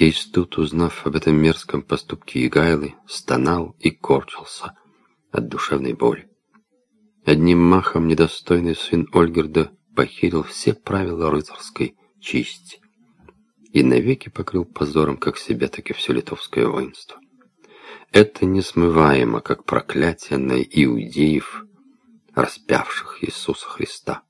Кейстут, узнав об этом мерзком поступке Игайлы, стонал и корчился от душевной боли. Одним махом недостойный сын Ольгерда похерил все правила рыцарской чести и навеки покрыл позором как себя, так и все литовское воинство. Это несмываемо, как проклятие на иудеев, распявших Иисуса Христа.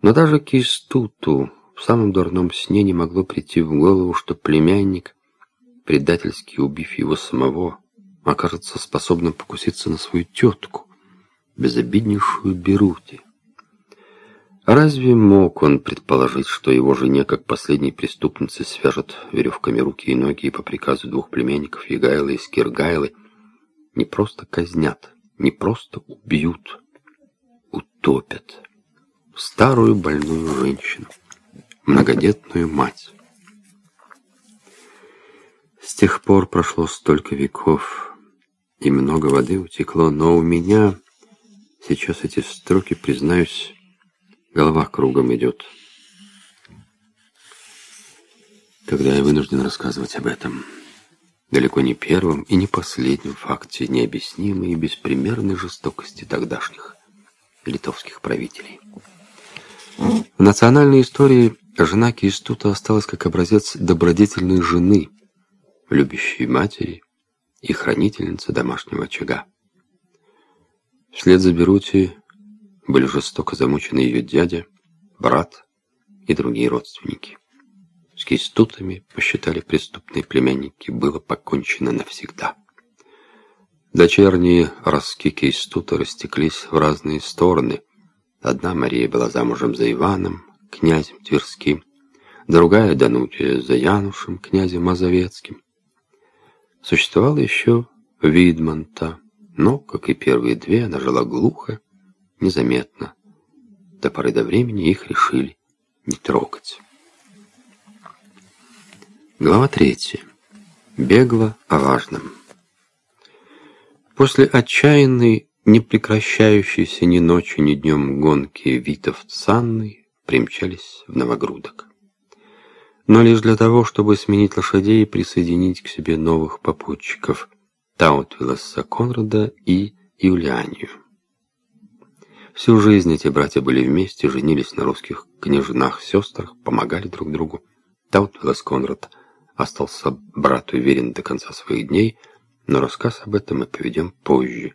Но даже Кистуту в самом дурном сне не могло прийти в голову, что племянник, предательски убив его самого, окажется способным покуситься на свою тетку, безобиднейшую Берути. Разве мог он предположить, что его жене, как последней преступнице, свяжут веревками руки и ноги и по приказу двух племянников Егайлы и Скиргайлы не просто казнят, не просто убьют, утопят старую больную женщину, многодетную мать? С тех пор прошло столько веков, и много воды утекло, но у меня сейчас эти строки, признаюсь, Голова кругом идет. Когда я вынужден рассказывать об этом. Далеко не первом и не последнем факте необъяснимой и беспримерной жестокости тогдашних литовских правителей. В национальной истории жена Кистута осталась как образец добродетельной жены, любящей матери и хранительницы домашнего очага. Вслед за Берути были жестоко замучены ее дядя, брат и другие родственники. С кейстутами, посчитали преступные племянники, было покончено навсегда. Дочерние ростки кейстута растеклись в разные стороны. Одна Мария была замужем за Иваном, князем Тверским, другая Данутия за Янушем, князем Мазовецким. Существовала еще Видманта, но, как и первые две, она жила глухо, незаметно. До поры до времени их решили не трогать. Глава третья. Бегло о важном. После отчаянной, не прекращающейся ни ночью, ни днем гонки Витов с Анной примчались в Новогрудок. Но лишь для того, чтобы сменить лошадей и присоединить к себе новых попутчиков Таутвиласа Конрада и Юлианию. Всю жизнь эти братья были вместе, женились на русских княжнах-сестрах, помогали друг другу. Таутвилас Конрад остался брату верен до конца своих дней, но рассказ об этом мы поведем позже.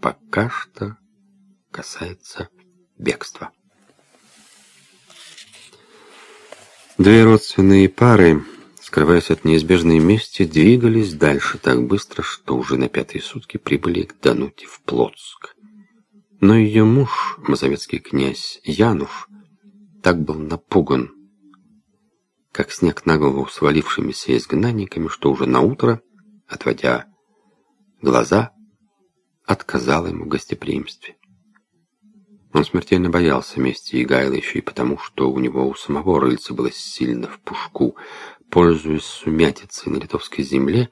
Пока что касается бегства. Две родственные пары, скрываясь от неизбежной мести, двигались дальше так быстро, что уже на пятые сутки прибыли к Дануте в Плотск. Но ее муж, мазовецкий князь Януш, так был напуган, как снег на голову свалившимися изгнанниками, что уже на утро, отводя глаза, отказал ему в гостеприимстве. Он смертельно боялся мести Игайла еще и потому, что у него у самого рыльца было сильно в пушку. Пользуясь сумятицей на литовской земле,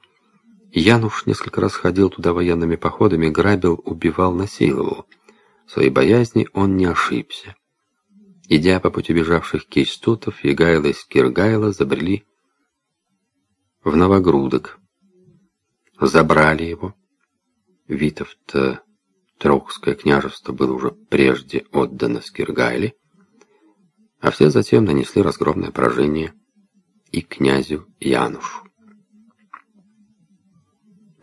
Януш несколько раз ходил туда военными походами, грабил, убивал, насиловал. В своей боязни он не ошибся. Идя по пути бежавших кейстутов, Егайло и Скиргайло забрели в Новогрудок. Забрали его. Витовт Трохское княжество было уже прежде отдано Скиргайле, а все затем нанесли разгромное поражение и князю Янушу.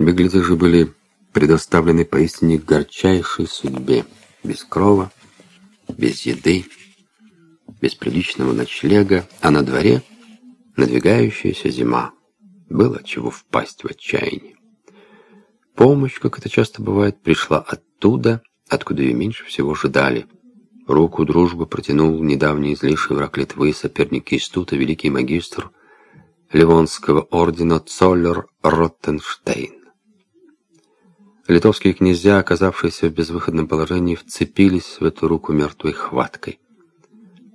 Беглецы же были предоставлены поистине горчайшей судьбе без крова, без еды, без приличного ночлега, а на дворе надвигающаяся зима. Было чего впасть в отчаяние. Помощь, как это часто бывает, пришла оттуда, откуда ее меньше всего ждали. Руку дружбы протянул недавний излиший враг Литвы, соперник Истута, великий магистр Ливонского ордена Цоллер Роттенштейн. Литовские князья, оказавшиеся в безвыходном положении, вцепились в эту руку мертвой хваткой.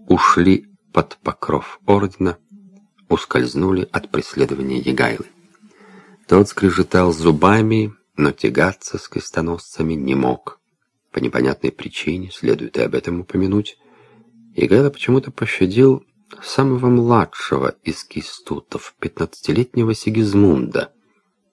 Ушли под покров ордена, ускользнули от преследования Егайлы. Тот скрежетал зубами, но тягаться с крестоносцами не мог. По непонятной причине, следует и об этом упомянуть, Егайла почему-то пощадил самого младшего из кистутов, пятнадцатилетнего Сигизмунда,